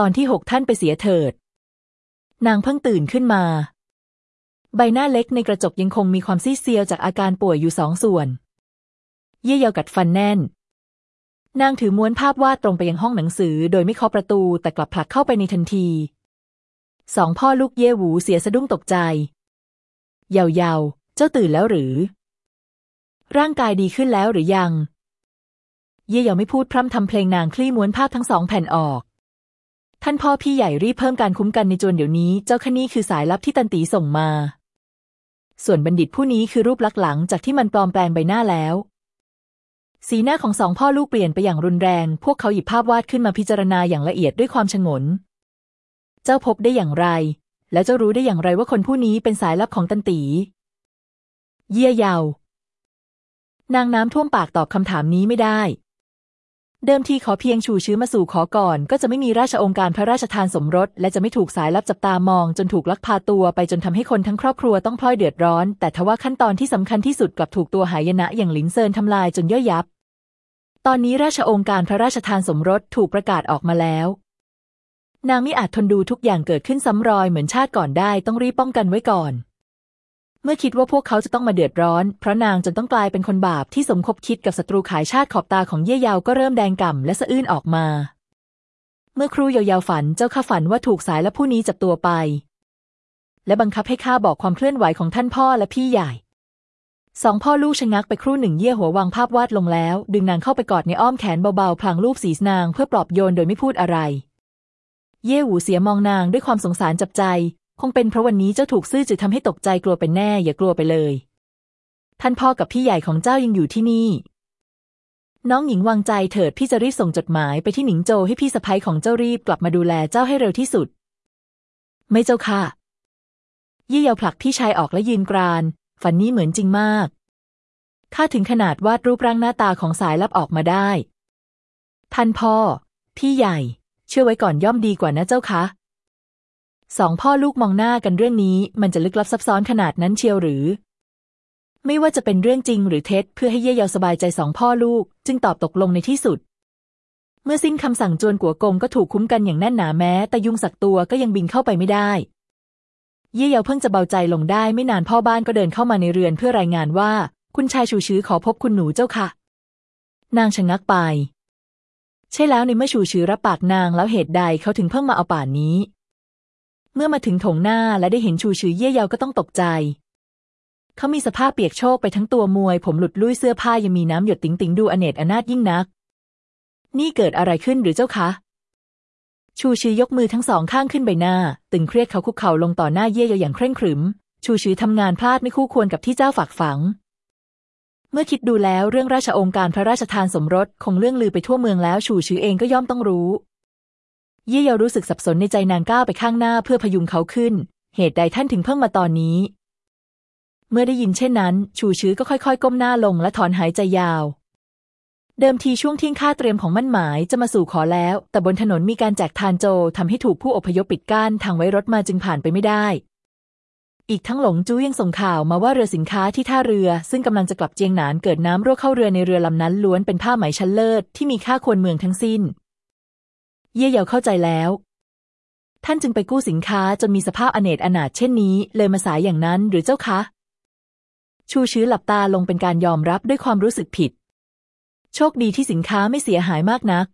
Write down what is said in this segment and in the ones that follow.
ตอนที่หกท่านไปเสียเถิด นางเพิ่งตื่นขึ้นมา ใบหน้าเล็กในกระจกยังคงมีความซีเซียวจากอาการป่วยอยู่สองส่วน เยี่ยเยากัดฟันแน่น นางถือม้วนภาพวาดตรงไปยังห้องหนังสือ โดยไม่เคาะประตูแต่กลับผลักเข้าไปในทันที สองพ่อลูกเย่หวูเสียสะดุ้งตกใจ เยาเยาเจ้าตื่นแล้วหรือ ร่างกายดีขึ้นแล้วหรือยัง เย่เยาไม่พูดพร่ำทำเพลงนางคลี่ม้วนภาพทั้งสองแผ่นออก ท่านพ่อพี่ใหญ่รีบเพิ่มการคุ้มกันในจวนเดี๋ยวนี้ เจ้าคนี่คือสายลับที่ตันตีส่งมา ส่วนบัณฑิตผู้นี้คือรูปลักษณ์หลังจากที่มันปลอมแปลงใบหน้าแล้ว สีหน้าของสองพ่อลูกเปลี่ยนไปอย่างรุนแรง พวกเขาหยิบภาพวาดขึ้นมาพิจารณาอย่างละเอียดด้วยความฉงน เจ้าพบได้อย่างไร แล้วเจ้ารู้ได้อย่างไรว่าคนผู้นี้เป็นสายลับของตันตี เยี่ยยาวนางน้ำท่วมปากตอบคำถามนี้ไม่ได้ เดิมทีขอเพียงชูชื้อมาสู่ขอก่อน ก็จะไม่มีราชองค์การพระราชทานสมรส และจะไม่ถูกสายลับจับตามอง จนถูกลักพาตัวไปจนทำให้คนทั้งครอบครัวต้องพลอยเดือดร้อน แต่ทว่าขั้นตอนที่สำคัญที่สุดกลับถูกตัวหายนะอย่างหลินเซินทำลายจนย่อยยับ ตอนนี้ราชองค์การพระราชทานสมรสถูกประกาศออกมาแล้ว นางไม่อาจทนดูทุกอย่างเกิดขึ้นซ้ำรอยเหมือนชาติก่อนได้ต้องรีบป้องกันไว้ก่อน เมื่อคิดว่าพวกเขาจะต้องมาเดือดร้อน เพราะนางจนต้องกลายเป็นคนบาปที่สมคบคิดกับศัตรูขายชาติขอบตาของเย่เยาวก็เริ่มแดงก่ำและสะอื้นออกมา เมื่อครูเยาวฝันเจ้าข้าฝันว่าถูกสายและผู้นี้จับตัวไป และบังคับให้ข้าบอกความเคลื่อนไหวของท่านพ่อและพี่ใหญ่สองพ่อลูกชะงักไปครู่หนึ่งเย่หัววางภาพวาดลงแล้ว ดึงนางเข้าไปกอดในอ้อมแขนเบาๆพลางลูบศีรษนางเพื่อปลอบโยนโดยไม่พูดอะไร เย่หูเสียมองนางด้วยความสงสารจับใจ คงเป็นเพราะวันนี้เจ้าถูกซื่อจือทำให้ตกใจกลัวเป็นแน่ อย่ากลัวไปเลย ท่านพ่อกับพี่ใหญ่ของเจ้ายังอยู่ที่นี่ น้องหญิงวางใจเถิดพี่จะรีบส่งจดหมายไปที่หนิงโจให้พี่สะพ้ยของเจ้ารีบกลับมาดูแลเจ้าให้เร็วที่สุด ไม่เจ้าค่ะ ยี่เยาผลักพี่ชายออกและยืนกราน ฝันนี้เหมือนจริงมากข้าถึงขนาดวาดรูปร่างหน้าตาของสายลับออกมาได้ ท่านพ่อ พี่ใหญ่ เชื่อไว้ก่อนย่อมดีกว่านะเจ้าคะ สองพ่อลูกมองหน้ากันเรื่องนี้มันจะลึกลับซับซ้อนขนาดนั้นเชียวหรือ ไม่ว่าจะเป็นเรื่องจริงหรือเท็จเพื่อให้เย่เยาสบายใจสองพ่อลูก จึงตอบตกลงในที่สุด เมื่อสิ้นคำสั่งจวนกัวกงก็ถูกคุ้มกันอย่างแน่นหนาแม้ แต่ยุงสักตัวก็ยังบินเข้าไปไม่ได้ เย่เยาเพิ่งจะเบาใจลงได้ไม่นานพ่อบ้านก็เดินเข้ามาในเรือนเพื่อรายงานว่า คุณชายชูชื้อขอพบคุณหนูเจ้าค่ะ นางชะงักไป ใช่แล้วในเมื่อชูชื้อรับปากนางแล้วเหตุใดเขาถึงเพิ่งมาเอาป่านนี้ เมื่อมาถึงโถงหน้าและได้เห็นชูชื้อเย่เยาก็ต้องตกใจ เขามีสภาพเปียกโชกไปทั้งตัวมวย ผมหลุดลุ่ยเสื้อผ้ายังมีน้ำหยดติ๋งติ๋งดูอเนจอนาถยิ่งนัก นี่เกิดอะไรขึ้นหรือเจ้าคะ ชูชื้อยกมือทั้งสองข้างขึ้นใบหน้า ตึงเครียดเขาคุกเข่าลงต่อหน้าเย่เยาอย่างเคร่งขรึม ชูชื้อทำงานพลาดไม่คู่ควรกับที่เจ้าฝากฝัง เมื่อคิดดูแล้วเรื่องราชองค์การพระราชทานสมรสคงเรื่องลือไปทั่วเมืองแล้ว ชูชื้อเองก็ย่อมต้องรู้ เย่เยารู้สึกสับสนในใจนางก้าวไปข้างหน้าเพื่อพยุงเขาขึ้น เหตุใดท่านถึงเพิ่งมาตอนนี้ เมื่อได้ยินเช่นนั้น ชูชื้อก็ค่อยๆ ก้มหน้าลงและถอนหายใจยาว เดิมทีช่วงเที่ยงค่าเตรียมของมั่นหมายจะมาสู่ขอแล้ว แต่บนถนนมีการแจกทานโจทำให้ถูกผู้อพยพปิดกั้นทางไว้รถมาจึงผ่านไปไม่ได้ อีกทั้งหลงจู้ยังส่งข่าวมาว่าเรือสินค้าที่ท่าเรือ ซึ่งกำลังจะกลับเจียงหนานเกิดน้ำรั่วเข้าเรือในเรือลำนั้นล้วนเป็นผ้าไหมชั้นเลิศที่มีค่าควรเมืองทั้งสิ้น เย่เยาเข้าใจแล้ว ท่านจึงไปกู้สินค้าจนมีสภาพอเนจอนาถเช่นนี้ เลยมาสายอย่างนั้นหรือเจ้าคะ ชูชื้อหลับตาลงเป็นการยอมรับด้วยความรู้สึกผิด โชคดีที่สินค้าไม่เสียหายมากนัก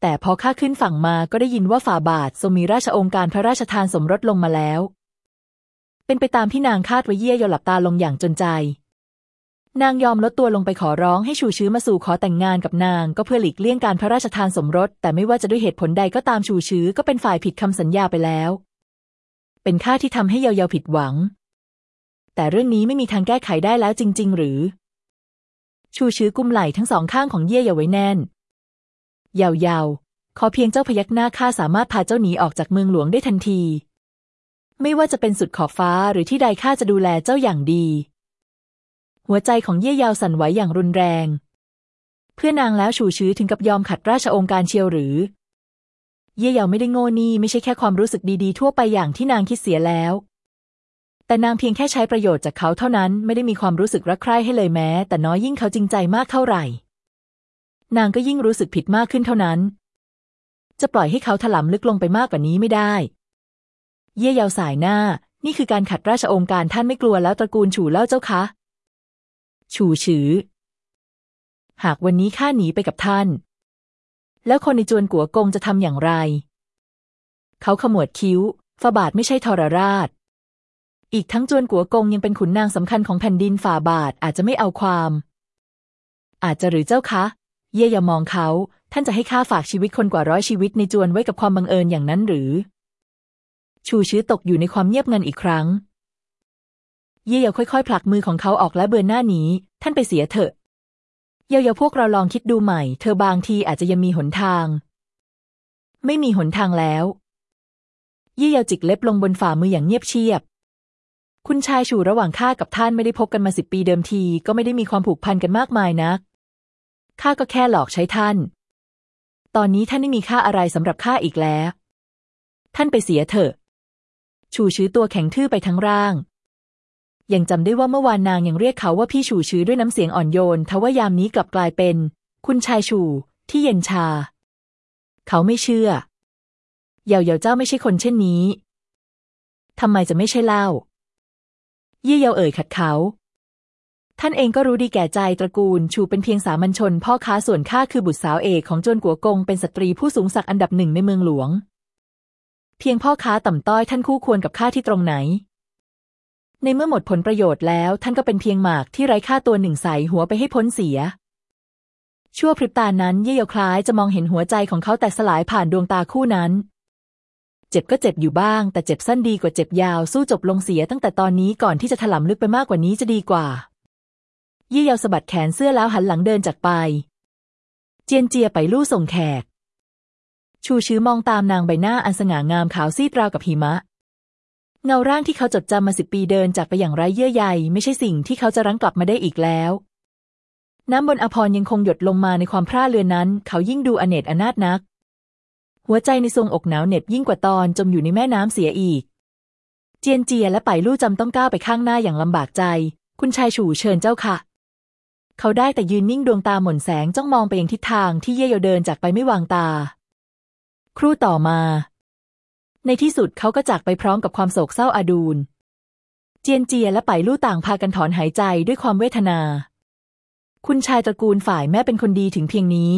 แต่พอข้าขึ้นฝั่งมาก็ได้ยินว่าฝ่าบาททรงมีราชองค์การพระราชทานสมรสลงมาแล้ว เป็นไปตามที่นางคาดไว้เยี่ยยหลับตาลงอย่างจนใจ นางยอมลดตัวลงไปขอร้องให้ชูชื้อมาสู่ขอแต่งงานกับนาง ก็เพื่อหลีกเลี่ยงการพระราชทานสมรส แต่ไม่ว่าจะด้วยเหตุผลใดก็ตามชูชื้อก็เป็นฝ่ายผิดคำสัญญาไปแล้ว เป็นข้าที่ทำให้เยาเยาผิดหวัง แต่เรื่องนี้ไม่มีทางแก้ไขได้แล้วจริง ๆ หรือ ชูชื้อกุมไหล่ทั้งสองข้างของเย่เยาไว้แน่น เยาเยาขอเพียงเจ้าพยักหน้าข้าสามารถพาเจ้าหนีออกจากเมืองหลวงได้ทันที ไม่ว่าจะเป็นสุดขอบฟ้าหรือที่ใดข้าจะดูแลเจ้าอย่างดี หัวใจของเย่ยาวสั่นไหวอย่างรุนแรง เพื่อนางแล้วชูชื้อถึงกับยอมขัดราชองค์การเชียวหรือ เย่เยาไม่ได้โง่นี่ไม่ใช่แค่ความรู้สึกดีๆ ทั่วไปอย่างที่นางคิดเสียแล้ว แต่นางเพียงแค่ใช้ประโยชน์จากเขาเท่านั้นไม่ได้มีความรู้สึกรักใคร่ให้เลยแม้ แต่น้อยยิ่งเขาจริงใจมากเท่าไหร่ นางก็ยิ่งรู้สึกผิดมากขึ้นเท่านั้น จะปล่อยให้เขาถลำลึกลงไปมากกว่านี้ไม่ได้ เย่เยาสายหน้านี่คือการขัดราชองค์การท่านไม่กลัวแล้วตระกูลฉูเล่าเจ้าคะ ฉูฉือ หากวันนี้ข้าหนีไปกับท่าน แล้วคนในจวนกัวกงจะทำอย่างไร เขาขมวดคิ้วฝาบาทไม่ใช่ทรราช อีกทั้งจวนกัวกงยังเป็นขุนนางสำคัญของแผ่นดินฝ่าบาทอาจจะไม่เอาความ อาจจะหรือเจ้าคะ เย่อย่ามองเขา ท่านจะให้ข้าฝากชีวิตคนกว่าร้อยชีวิตในจวนไว้กับความบังเอิญอย่างนั้นหรือ ชูชื้อตกอยู่ในความเงียบงันอีกครั้ง เย่เยาค่อยๆ ผลักมือของเขาออกและเบือนหน้าหนีท่านไปเสียเถอะ เยาเยาพวกเราลองคิดดูใหม่ เธอบางทีอาจจะยังมีหนทาง ไม่มีหนทางแล้ว เย่เยาจิกเล็บลงบนฝ่ามืออย่างเงียบเชียบ คุณชายชูระหว่างข้ากับท่านไม่ได้พบกันมาสิบปีเดิมที ก็ไม่ได้มีความผูกพันกันมากมายนักข้าก็แค่หลอกใช้ท่าน ตอนนี้ท่านไม่มีค่าอะไรสำหรับข้าอีกแล้ว ท่านไปเสียเถอะ ชูชื้อตัวแข็งทื่อไปทั้งร่าง ยังจำได้ว่าเมื่อวานนางยังเรียกเขาว่าพี่ชูชื้อด้วยน้ำเสียงอ่อนโยนทว่ายามนี้กลับกลายเป็น คุณชายชูที่เย็นชา เขาไม่เชื่อ เยาเยาเจ้าไม่ใช่คนเช่นนี้ทำไมจะไม่ใช่เล่า เยี่เยาเอ่ยขัดเขา ท่านเองก็รู้ดีแก่ใจตระกูลชูเป็นเพียงสามัญชน พ่อค้าส่วนข้าคือบุตรสาวเอกของจวนกัวกงเป็นสตรีผู้สูงศักดิ์อันดับหนึ่งในเมืองหลวง เพียงพ่อค้าต่ำต้อยท่านคู่ควรกับข้าที่ตรงไหน ในเมื่อหมดผลประโยชน์แล้ว ท่านก็เป็นเพียงหมากที่ไร้ค่าตัวหนึ่งใสหัวไปให้พ้นเสีย ชั่วพริบตานั้นเย่ยาคล้ายจะมองเห็นหัวใจของเขาแตกสลายผ่านดวงตาคู่นั้น เจ็บก็เจ็บอยู่บ้าง แต่เจ็บสั้นดีกว่าเจ็บยาวสู้จบลงเสียตั้งแต่ตอนนี้ก่อนที่จะถลำลึกไปมากกว่านี้จะดีกว่า เยี่ยาสะบัดแขนเสื้อแล้วหันหลังเดินจากไป เจียนเจียไปลู่ส่งแขก ชูชื้อมองตามนางใบหน้าอันสง่างามขาวซีดราวกับหิมะ เงาร่างที่เขาจดจำมาสิบปีเดินจากไปอย่างไร้เยื่อใยไม่ใช่สิ่งที่เขาจะรั้งกลับมาได้อีกแล้ว น้ำบนอภรยังคงหยดลงมาในความพร่าเรือนนั้น เขายิ่งดูอเนจอนาถนัก หัวใจในทรงอกหนาวเหน็บยิ่งกว่าตอนจมอยู่ในแม่น้ำเสียอีก เจียนเจียและไปลู่จำต้องก้าวไปข้างหน้าอย่างลำบากใจ คุณชายฉู่เชิญเจ้าค่ะ เขาได้แต่ยืนนิ่งดวงตาหม่นแสงจ้องมองไปยังทิศทางที่เย่เยาเดินจากไปไม่วางตา ครู่ต่อมา ในที่สุดเขาก็จากไปพร้อมกับความโศกเศร้าอาดูล เจียนเจียและไปลู่ต่างพากันถอนหายใจด้วยความเวทนา คุณชายตระกูลฝ่ายแม่เป็นคนดีถึงเพียงนี้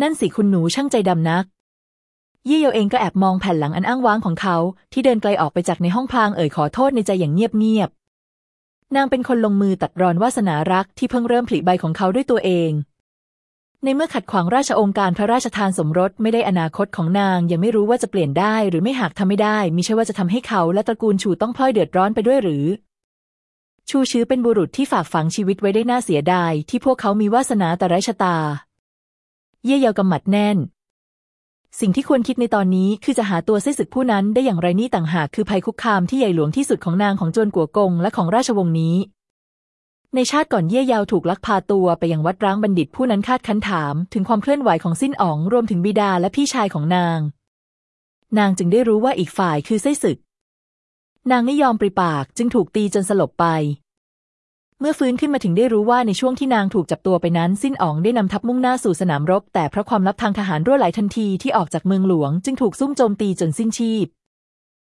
นั่นสิคุณหนูช่างใจดำนัก ยี่เยาเองก็แอบมองแผ่นหลังอันอ้างว้างของเขา ที่เดินไกลออกไปจากในห้องพลางเอ่ยขอโทษในใจอย่างเงียบๆนางเป็นคนลงมือตัดรอนวาสนารักที่เพิ่งเริ่มผลิใบของเขาด้วยตัวเอง ในเมื่อขัดขวางราชองค์การพระราชทานสมรสไม่ได้อนาคตของนาง ยังไม่รู้ว่าจะเปลี่ยนได้หรือไม่หากทำไม่ได้มิใช่ว่าจะทำให้เขาและตระกูลชูต้องพลอยเดือดร้อนไปด้วยหรือ ชูชื้อเป็นบุรุษที่ฝากฝังชีวิตไว้ได้น่าเสียดาย ที่พวกเขามีวาสนาแต่ไร้ชะตา เย่เยากำหมัดแน่น สิ่งที่ควรคิดในตอนนี้คือจะหาตัวเส้ศึกผู้นั้นได้อย่างไรนี่ต่างหากคือภัยคุกคามที่ใหญ่หลวงที่สุดของนางของจวนกัวกงและของราชวงศ์นี้ ในชาติก่อนเย่ยาวถูกลักพาตัวไปยังวัดร้างบัณฑิตผู้นั้นคาดคันถามถึงความเคลื่อนไหวของสิ้นอ๋องรวมถึงบิดาและพี่ชายของนาง นางจึงได้รู้ว่าอีกฝ่ายคือไส้ศึก นางไม่ยอมปริปากจึงถูกตีจนสลบไป เมื่อฟื้นขึ้นมาถึงได้รู้ว่าในช่วงที่นางถูกจับตัวไปนั้น สิ้นอ๋องได้นำทัพมุ่งหน้าสู่สนามรบ แต่เพราะความลับทางทหารรั่วไหลทันทีที่ออกจากเมืองหลวง จึงถูกซุ่มโจมตีจนสิ้นชีพ